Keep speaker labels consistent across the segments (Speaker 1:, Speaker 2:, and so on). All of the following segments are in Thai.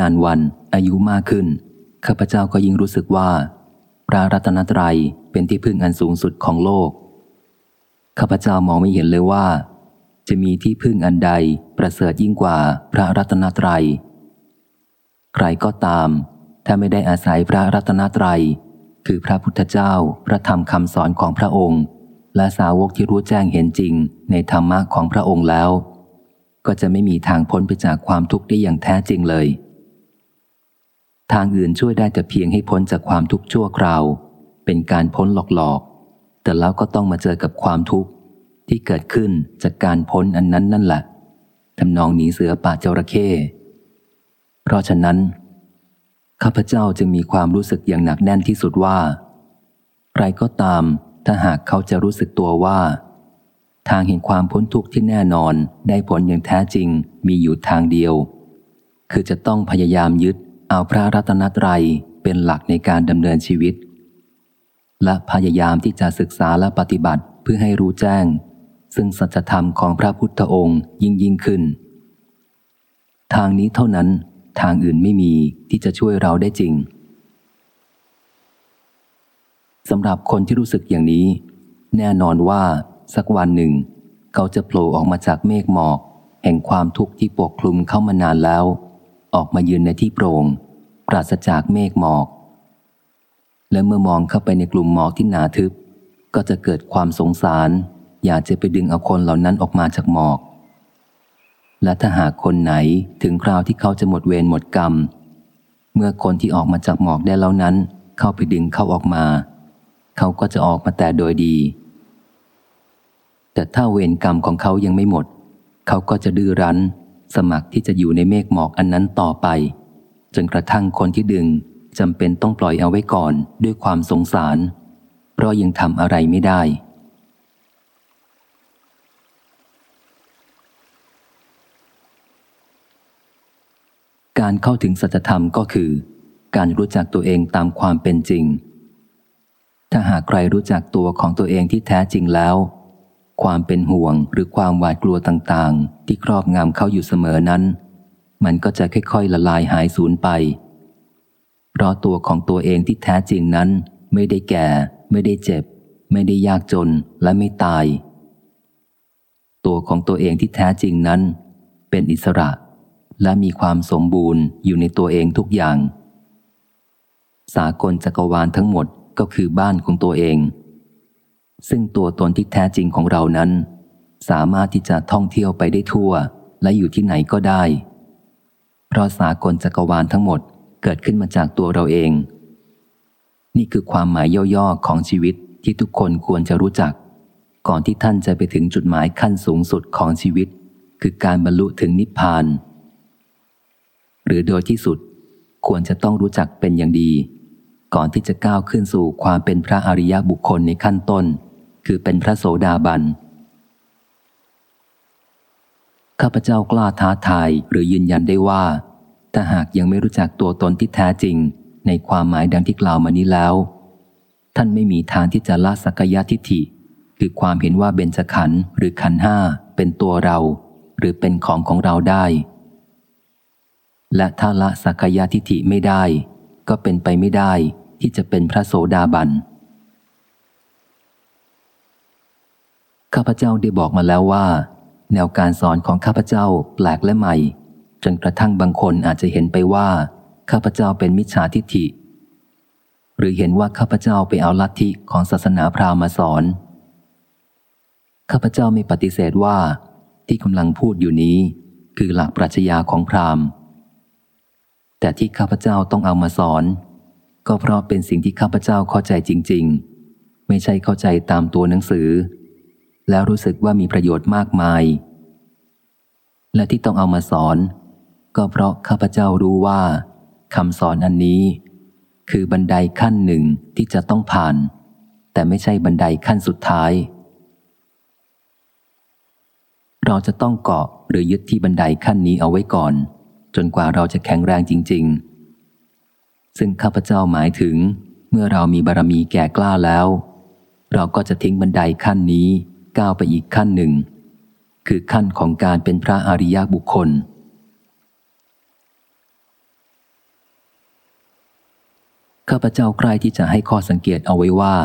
Speaker 1: นานวัน อายุมากขึ้น ข้าพเจ้าก็ยิ่งรู้สึกว่า พระรัตนตรัยเป็นที่พึ่งอันสูงสุดของโลก ข้าพเจ้ามองไม่เห็นเลยว่า จะมีที่พึ่งอันใดประเสริฐยิ่งกว่าพระรัตนตรัย ใครก็ตาม ถ้าไม่ได้อาศัยพระรัตนตรัย คือพระพุทธเจ้า พระธรรมคำสอนของพระองค์ และสาวกที่รู้แจ้งเห็นจริงในธรรมะของพระองค์แล้วก็จะไม่มีทางพ้นไปจากความทุกข์ได้อย่างแท้จริงเลย ทางอื่นช่วยได้แต่เพียงให้พ้นจากความทุกข์ชั่วคราว เป็นการพ้นหลอกๆ แต่แล้วก็ต้องมาเจอกับความทุกข์ที่เกิดขึ้นจากการพ้นอันนั้นนั่นแหละทำนองหนีเสือป่าจระเข้ เพราะฉะนั้น ข้าพเจ้าจึงมีความรู้สึกอย่างหนักแน่นที่สุดว่า ใครก็ตามถ้าหากเขาจะรู้สึกตัวว่า ทางแห่งความพ้นทุกข์ที่แน่นอนได้ผลอย่างแท้จริงมีอยู่ทางเดียว คือจะต้องพยายามยึด เอาพระรัตนตรัยเป็นหลักในการดำเนินชีวิต และพยายามที่จะศึกษาและปฏิบัติเพื่อให้รู้แจ้ง ซึ่งสัจธรรมของพระพุทธองค์ยิ่งยิ่งขึ้น ทางนี้เท่านั้นทางอื่นไม่มีที่จะช่วยเราได้จริงสำหรับคนที่รู้สึกอย่างนี้ แน่นอนว่าสักวันหนึ่ง เขาจะโผล่ออกมาจากเมฆหมอก แห่งความทุกข์ที่ปกคลุมเข้ามานานแล้ว ออกมายืนในที่โปร่งปราศจากเมฆหมอก และเมื่อมองเข้าไปในกลุ่มหมอกที่หนาทึบ ก็จะเกิดความสงสาร อยากจะไปดึงเอาคนเหล่านั้นออกมาจากหมอก และถ้าหากคนไหนถึงคราวที่เขาจะหมดเวรหมดกรรม เมื่อคนที่ออกมาจากหมอกได้แล้วนั้น เข้าไปดึงเขาออกมา เขาก็จะออกมาแต่โดยดี แต่ถ้าเวรกรรมของเขายังไม่หมด เขาก็จะดื้อรั้น สมัครที่จะอยู่ในเมฆหมอกอันนั้นต่อไป จนกระทั่งคนที่ดึงจำเป็นต้องปล่อยเอาไว้ก่อนด้วยความสงสาร เพราะยังทำอะไรไม่ได้ การเข้าถึงสัจธรรมก็คือ การรู้จักตัวเองตามความเป็นจริง ถ้าหากใครรู้จักตัวของตัวเองที่แท้จริงแล้ว ความเป็นห่วงหรือความหวาดกลัวต่างๆ ที่ครอบงำเขาอยู่เสมอนั้น มันก็จะค่อยๆละลายหายสูญไป เพราะตัวของตัวเองที่แท้จริงนั้น ไม่ได้แก่ ไม่ได้เจ็บ ไม่ได้ยากจนและไม่ตาย ตัวของตัวเองที่แท้จริงนั้น เป็นอิสระ และมีความสมบูรณ์อยู่ในตัวเองทุกอย่าง สากลจักรวาลทั้งหมดก็คือบ้านของตัวเอง ซึ่งตัวตนที่แท้จริงของเรานั้น สามารถที่จะท่องเที่ยวไปได้ทั่ว และอยู่ที่ไหนก็ได้ เพราะสากลจักรวาลทั้งหมดเกิดขึ้นมาจากตัวเราเอง นี่คือความหมายย่อๆของชีวิตที่ทุกคนควรจะรู้จัก ก่อนที่ท่านจะไปถึงจุดหมายขั้นสูงสุดของชีวิต คือการบรรลุถึงนิพพาน หรือโดยที่สุดควรจะต้องรู้จักเป็นอย่างดี ก่อนที่จะก้าวขึ้นสู่ความเป็นพระอริยบุคคลในขั้นต้น คือเป็นพระโสดาบัน ข้าพเจ้ากล้าท้าทายหรือยืนยันได้ว่า ถ้าหากยังไม่รู้จักตัวตนที่แท้จริง ในความหมายดังที่กล่าวมานี้แล้ว ท่านไม่มีทางที่จะละสักยะทิฏฐิ คือความเห็นว่าเบญจขันธ์หรือขันห้าเป็นตัวเรา หรือเป็นของของเราได้ และถ้าละสักยะทิฏฐิไม่ได้ ก็เป็นไปไม่ได้ที่จะเป็นพระโสดาบัน ข้าพเจ้าได้บอกมาแล้วว่า แนวการสอนของข้าพเจ้าแปลกและใหม่ จนกระทั่งบางคนอาจจะเห็นไปว่า ข้าพเจ้าเป็นมิจฉาทิฏฐิ หรือเห็นว่าข้าพเจ้าไปเอาลัทธิของศาสนาพราหมณ์มาสอน ข้าพเจ้าไม่ปฏิเสธว่า ที่กำลังพูดอยู่นี้ คือหลักปรัชญาของพราหมณ์ แต่ที่ข้าพเจ้าต้องเอามาสอน ก็เพราะเป็นสิ่งที่ข้าพเจ้าเข้าใจจริง ๆ ไม่ใช่เข้าใจตามตัวหนังสือ แล้วรู้สึกว่ามีประโยชน์มากมาย และที่ต้องเอามาสอน ก็เพราะข้าพเจ้ารู้ว่าคำสอนอันนี้ คือบันไดขั้นหนึ่งที่จะต้องผ่าน แต่ไม่ใช่บันไดขั้นสุดท้าย เราจะต้องเกาะหรือยึดที่บันไดขั้นนี้เอาไว้ก่อน จนกว่าเราจะแข็งแรงจริง ๆ ซึ่งข้าพเจ้าหมายถึง เมื่อเรามีบารมีแก่กล้าแล้ว เราก็จะทิ้งบันไดขั้นนี้ ก้าวไปอีกขั้นหนึ่ง คือขั้นของการเป็นพระอริยบุคคล ข้าพเจ้าใกล้ที่จะให้ข้อสังเกตเอาไว้ว่า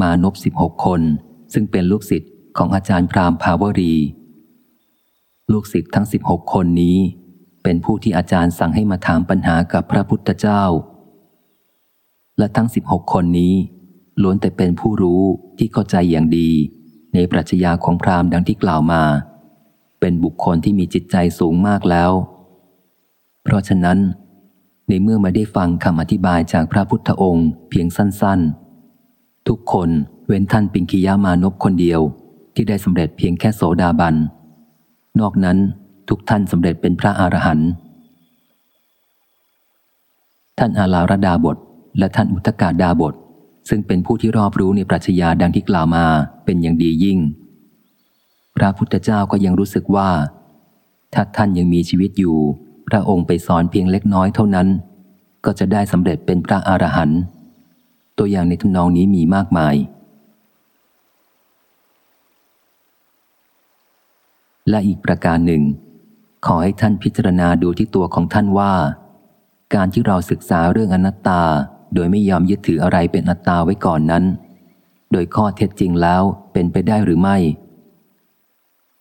Speaker 1: มานพสิบหกคน ซึ่งเป็นลูกศิษย์ของอาจารย์พรามภาวรี ลูกศิษย์ทั้งสิบหกคนนี้ เป็นผู้ที่อาจารย์สั่งให้มาถามปัญหากับพระพุทธเจ้า และทั้งสิบหกคนนี้ล้วนแต่เป็นผู้รู้ที่เข้าใจอย่างดี ในปรัชญาของพราหมณ์ดังที่กล่าวมา เป็นบุคคลที่มีจิตใจสูงมากแล้ว เพราะฉะนั้น ในเมื่อมาได้ฟังคำอธิบายจากพระพุทธองค์เพียงสั้น ๆ ทุกคนเว้นท่านปิงคิยามานพคนเดียวที่ได้สำเร็จเพียงแค่โสดาบัน นอกนั้นทุกท่านสำเร็จเป็นพระอรหันต์ท่านอาลาระดาบท และท่านอุตกาดาบท ซึ่งเป็นผู้ที่รอบรู้ในปรัชญาดังที่กล่าวมาเป็นอย่างดียิ่ง พระพุทธเจ้าก็ยังรู้สึกว่า ถ้าท่านยังมีชีวิตอยู่ พระองค์ไปสอนเพียงเล็กน้อยเท่านั้น ก็จะได้สำเร็จเป็นพระอรหันต์ตัวอย่างในทำนองนี้มีมากมาย และอีกประการหนึ่ง ขอให้ท่านพิจารณาดูที่ตัวของท่านว่า การที่เราศึกษาเรื่องอนัตตา โดยไม่ยอมยึดถืออะไรเป็นอัตตาไว้ก่อนนั้น โดยข้อเท็จจริงแล้วเป็นไปได้หรือไม่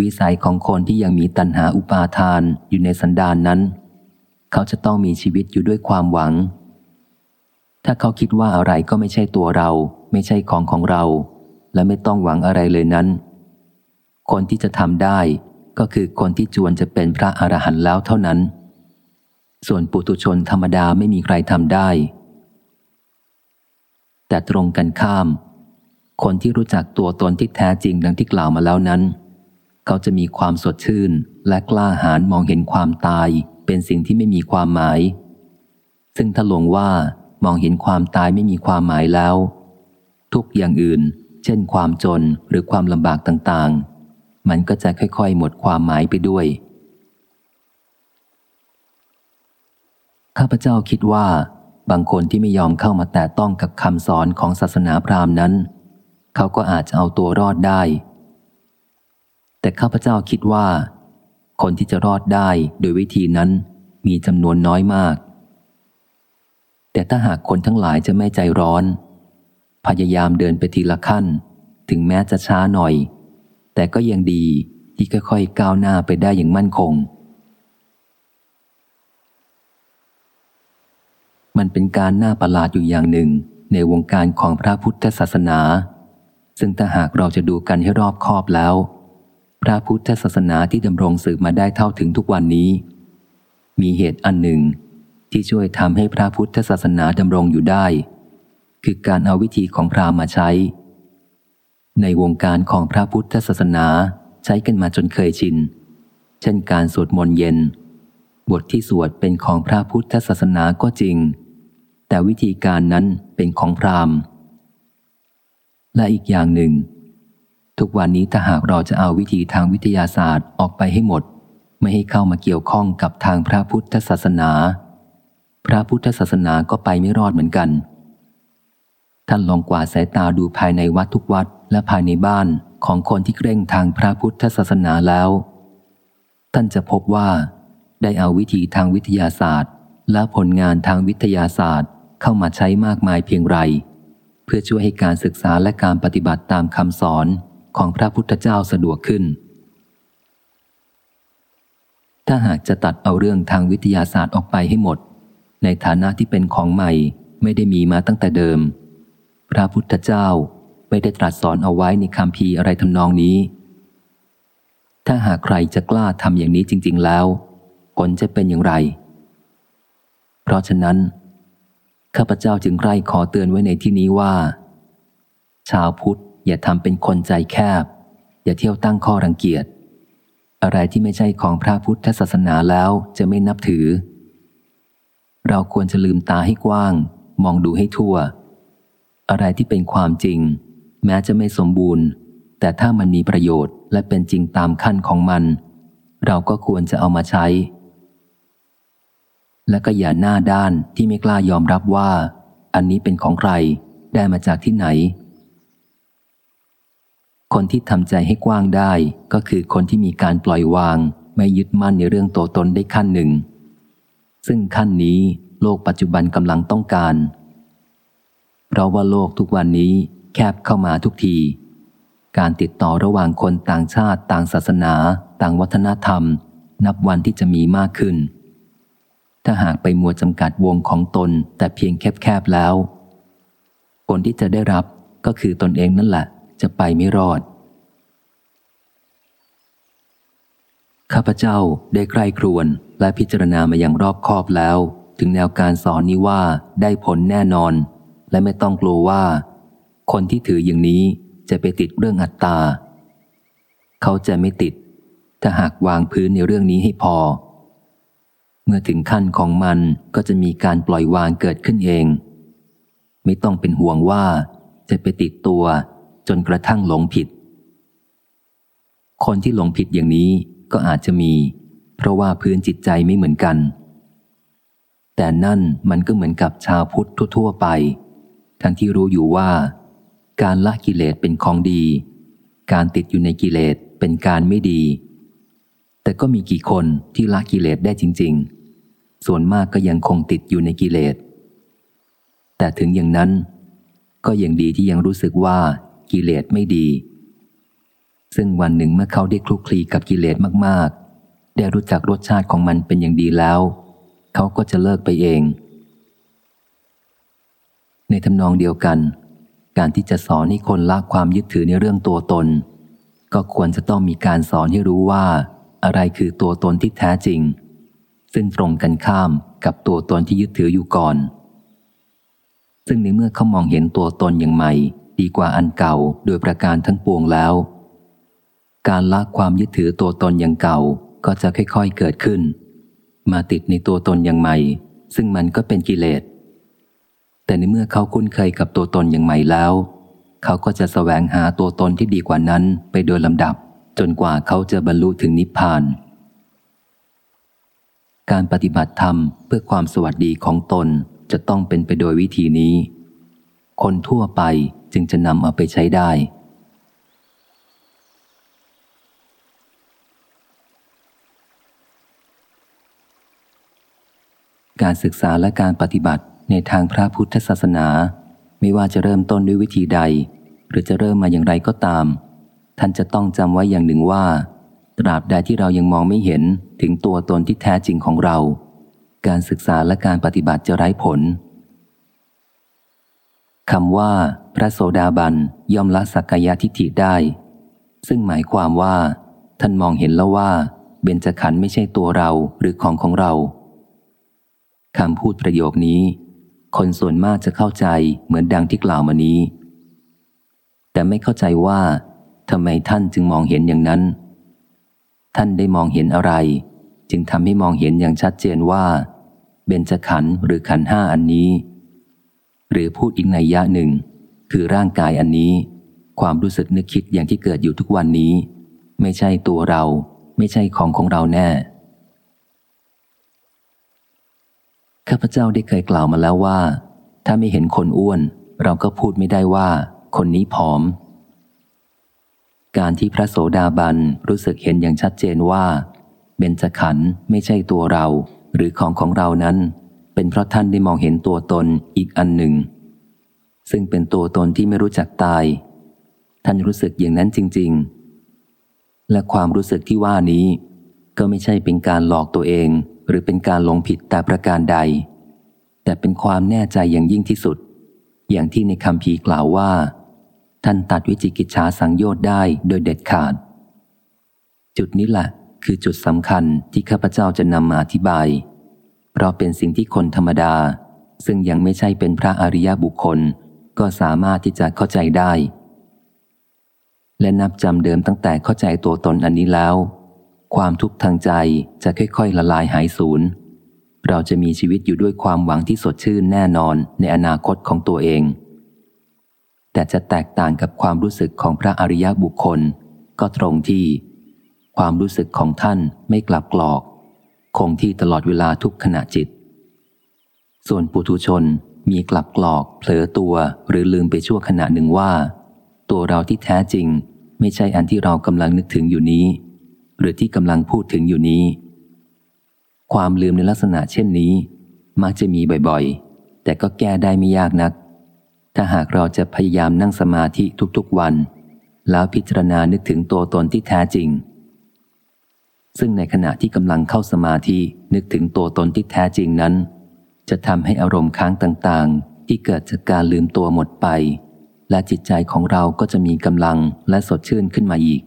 Speaker 1: วิสัยของคนที่ยังมีตัณหาอุปาทานอยู่ในสันดานนั้น เขาจะต้องมีชีวิตอยู่ด้วยความหวัง ถ้าเขาคิดว่าอะไรก็ไม่ใช่ตัวเรา ไม่ใช่ของของเรา และไม่ต้องหวังอะไรเลยนั้น คนที่จะทำได้ก็คือคนที่จวนจะเป็นพระอรหันต์แล้วเท่านั้น ส่วนปุตุชนธรรมดาไม่มีใครทำได้ แต่ตรงกันข้าม คนที่รู้จักตัวตนที่แท้จริงดังที่กล่าวมาแล้วนั้น เขาจะมีความสดชื่นและกล้าหาญมองเห็นความตายเป็นสิ่งที่ไม่มีความหมาย ซึ่งถ้าหลงว่ามองเห็นความตายไม่มีความหมายแล้ว ทุกอย่างอื่น เช่น ความจนหรือความลำบากต่างๆ มันก็จะค่อยๆ หมดความหมายไปด้วย ข้าพเจ้าคิดว่า บางคนที่ไม่ยอมเข้ามาแตะต้องกับคำสอนของศาสนาพราหมณ์นั้น เขาก็อาจจะเอาตัวรอดได้ แต่ข้าพเจ้าคิดว่า คนที่จะรอดได้โดยวิธีนั้นมีจำนวนน้อยมาก แต่ถ้าหากคนทั้งหลายจะไม่ใจร้อน พยายามเดินไปทีละขั้น ถึงแม้จะช้าหน่อย แต่ก็ยังดีที่ค่อยๆก้าวหน้าไปได้อย่างมั่นคง มันเป็นการน่าประหลาดอยู่อย่างหนึ่งในวงการของพระพุทธศาสนา ซึ่งถ้าหากเราจะดูกันให้รอบคอบแล้ว พระพุทธศาสนาที่ดำรงสืบมาได้เท่าถึงทุกวันนี้ มีเหตุอันหนึ่ง ที่ช่วยทำให้พระพุทธศาสนาดำรงอยู่ได้ คือการเอาวิธีของพราหมณ์มาใช้ ในวงการของพระพุทธศาสนาใช้กันมาจนเคยชิน เช่นการสวดมนต์เย็น บทที่สวดเป็นของพระพุทธศาสนาก็จริง แต่วิธีการนั้นเป็นของพราหมณ์ และอีกอย่างหนึ่ง ทุกวันนี้ถ้าหากเราจะเอาวิธีทางวิทยาศาสตร์ออกไปให้หมด ไม่ให้เข้ามาเกี่ยวข้องกับทางพระพุทธศาสนา พระพุทธศาสนาก็ไปไม่รอดเหมือนกัน ท่านลองกวาดสายตาดูภายในวัดทุกวัดและภายในบ้านของคนที่เคร่งทางพระพุทธศาสนาแล้ว ท่านจะพบว่า ได้เอาวิธีทางวิทยาศาสตร์ และผลงานทางวิทยาศาสตร์ เข้ามาใช้มากมายเพียงไร เพื่อช่วยให้การศึกษาและการปฏิบัติตามคำสอนของพระพุทธเจ้าสะดวกขึ้น ถ้าหากจะตัดเอาเรื่องทางวิทยาศาสตร์ออกไปให้หมด ในฐานะที่เป็นของใหม่ไม่ได้มีมาตั้งแต่เดิม พระพุทธเจ้าไม่ได้ตรัสสอนเอาไว้ในคำพีอะไรทำนองนี้ ถ้าหากใครจะกล้าทำอย่างนี้จริง ๆ แล้วผลจะเป็นอย่างไร เพราะฉะนั้น ข้าพเจ้าจึงใกล้ขอเตือนไว้ในที่นี้ว่า ชาวพุทธอย่าทำเป็นคนใจแคบ อย่าเที่ยวตั้งข้อรังเกียจ อะไรที่ไม่ใช่ของพระพุทธศาสนาแล้วจะไม่นับถือ เราควรจะลืมตาให้กว้าง มองดูให้ทั่ว อะไรที่เป็นความจริง แม้จะไม่สมบูรณ์ แต่ถ้ามันมีประโยชน์และเป็นจริงตามขั้นของมัน เราก็ควรจะเอามาใช้ และก็อย่าหน้าด้านที่ไม่กล้ายอมรับว่า อันนี้เป็นของใครได้มาจากที่ไหน คนที่ทำใจให้กว้างได้ก็คือคนที่มีการปล่อยวาง ไม่ยึดมั่นในเรื่องตัวตนได้ขั้นหนึ่ง ซึ่งขั้นนี้โลกปัจจุบันกำลังต้องการ เพราะว่าโลกทุกวันนี้แคบเข้ามาทุกที การติดต่อระหว่างคนต่างชาติ ต่างศาสนา ต่างวัฒนธรรม นับวันที่จะมีมากขึ้น ถ้าหากไปมัวจำกัดวงของตนแต่เพียงแคบๆแล้ว ผลที่จะได้รับก็คือตนเองนั่นแหละ จะไปไม่รอด ข้าพเจ้าได้ใคร่ครวญและพิจารณามาอย่างรอบคอบแล้ว ถึงแนวการสอนนี้ว่าได้ผลแน่นอน และไม่ต้องกลัวว่า คนที่ถืออย่างนี้จะไปติดเรื่องอัตตา เขาจะไม่ติด ถ้าหากวางพื้นในเรื่องนี้ให้พอ เมื่อถึงขั้นของมันก็จะมีการปล่อยวางเกิดขึ้นเอง ไม่ต้องเป็นห่วงว่าจะไปติดตัวจนกระทั่งหลงผิด คนที่หลงผิดอย่างนี้ก็อาจจะมี เพราะว่าพื้นจิตใจไม่เหมือนกัน แต่นั่นมันก็เหมือนกับชาวพุทธทั่วๆไป ทั้งที่รู้อยู่ว่า การละกิเลสเป็นของดี การติดอยู่ในกิเลสเป็นการไม่ดี แต่ก็มีกี่คนที่ละกิเลสได้จริง ๆ ส่วนมากก็ยังคงติดอยู่ในกิเลส แต่ถึงอย่างนั้น ก็ยังดีที่ยังรู้สึกว่ากิเลสไม่ดี ซึ่งวันหนึ่งเมื่อเขาได้คลุกคลีกับกิเลสมากๆ ได้รู้จักรสชาติของมันเป็นอย่างดีแล้ว เขาก็จะเลิกไปเอง ในทำนองเดียวกัน การที่จะสอนให้คนละความยึดถือในเรื่องตัวตน ก็ควรจะต้องมีการสอนให้รู้ว่า อะไรคือตัวตนที่แท้จริง ซึ่งตรงกันข้ามกับตัวตนที่ยึดถืออยู่ก่อน ซึ่งในเมื่อเขามองเห็นตัวตนอย่างใหม่ ดีกว่าอันเก่าโดยประการทั้งปวงแล้ว การละความยึดถือตัวตนอย่างเก่าก็จะค่อยๆเกิดขึ้น มาติดในตัวตนอย่างใหม่ ซึ่งมันก็เป็นกิเลสแต่ในเมื่อเขาคุ้นเคยกับตัวตนอย่างใหม่แล้ว เขาก็จะสแสวงหาตัวตนที่ดีกว่านั้นไปโดยลำดับ จนกว่าเขาจะบรรลุถึงนิพพาน การปฏิบัติธรรมเพื่อความสวัสดีของตนจะต้องเป็นไปโดยวิธีนี้ คนทั่วไปจึงจะนำเอาไปใช้ได้ การศึกษาและการปฏิบัติในทางพระพุทธศาสนา ไม่ว่าจะเริ่มต้นด้วยวิธีใด หรือจะเริ่มมาอย่างไรก็ตาม ท่านจะต้องจำไว้อย่างหนึ่งว่า ตราบใดที่เรายังมองไม่เห็นถึงตัวตนที่แท้จริงของเรา การศึกษาและการปฏิบัติจะไร้ผลคำว่า พระโสดาบันย่อมละสักกายทิฏฐิได้ ซึ่งหมายความว่า ท่านมองเห็นแล้วว่า เบญจขันธ์ไม่ใช่ตัวเราหรือของของเราคำพูดประโยคนี้ คนส่วนมากจะเข้าใจเหมือนดังที่กล่าวมานี้ แต่ไม่เข้าใจว่า ทำไมท่านจึงมองเห็นอย่างนั้น ท่านได้มองเห็นอะไร จึงทำให้มองเห็นอย่างชัดเจนว่า เบญจขันธ์หรือขันห้าอันนี้ หรือพูดอีกในยะหนึ่ง คือร่างกายอันนี้ ความรู้สึกนึกคิดอย่างที่เกิดอยู่ทุกวันนี้ ไม่ใช่ตัวเรา ไม่ใช่ของของเราแน่ข้าพเจ้าได้เคยกล่าวมาแล้วว่า ถ้าไม่เห็นคนอ้วน เราก็พูดไม่ได้ว่า คนนี้ผอม การที่พระโสดาบันรู้สึกเห็นอย่างชัดเจนว่าเบญจขันธ์ไม่ใช่ตัวเรา หรือของของเรานั้น เป็นเพราะท่านได้มองเห็นตัวตนอีกอันหนึ่ง ซึ่งเป็นตัวตนที่ไม่รู้จักตาย ท่านรู้สึกอย่างนั้นจริง ๆ และความรู้สึกที่ว่านี้ ก็ไม่ใช่เป็นการหลอกตัวเอง หรือเป็นการหลงผิดแต่ประการใด แต่เป็นความแน่ใจอย่างยิ่งที่สุด อย่างที่ในคำพีกล่าวว่า ท่านตัดวิจิกิจฉาสังโยชน์ได้โดยเด็ดขาด จุดนี้แหละคือจุดสำคัญที่ข้าพเจ้าจะนำมาอธิบาย เพราะเป็นสิ่งที่คนธรรมดา ซึ่งยังไม่ใช่เป็นพระอริยบุคคล ก็สามารถที่จะเข้าใจได้ และนับจำเดิมตั้งแต่เข้าใจตัวตนอันนี้แล้ว ความทุกข์ทางใจจะค่อยๆ ละลายหายสูญเราจะมีชีวิตอยู่ด้วยความหวังที่สดชื่นแน่นอนในอนาคตของตัวเอง แต่จะแตกต่างกับความรู้สึกของพระอริยบุคคล ก็ตรงที่ ความรู้สึกของท่านไม่กลับกรอก คงที่ตลอดเวลาทุกขณะจิต ส่วนปุถุชนมีกลับกรอก เผลอตัวหรือลืมไปชั่วขณะหนึ่งว่า ตัวเราที่แท้จริง ไม่ใช่อันที่เรากำลังนึกถึงอยู่นี้ หรือที่กำลังพูดถึงอยู่นี้ ความลืมในลักษณะเช่นนี้ มักจะมีบ่อยๆ แต่ก็แก้ได้ไม่ยากนัก ถ้าหากเราจะพยายามนั่งสมาธิทุกๆวัน แล้วพิจารณานึกถึงตัวตนที่แท้จริง ซึ่งในขณะที่กำลังเข้าสมาธินึกถึงตัวตนที่แท้จริงนั้น จะทำให้อารมณ์ค้างต่างๆ ที่เกิดจากการลืมตัวหมดไป และจิตใจของเราก็จะมีกำลังและสดชื่นขึ้นมาอีก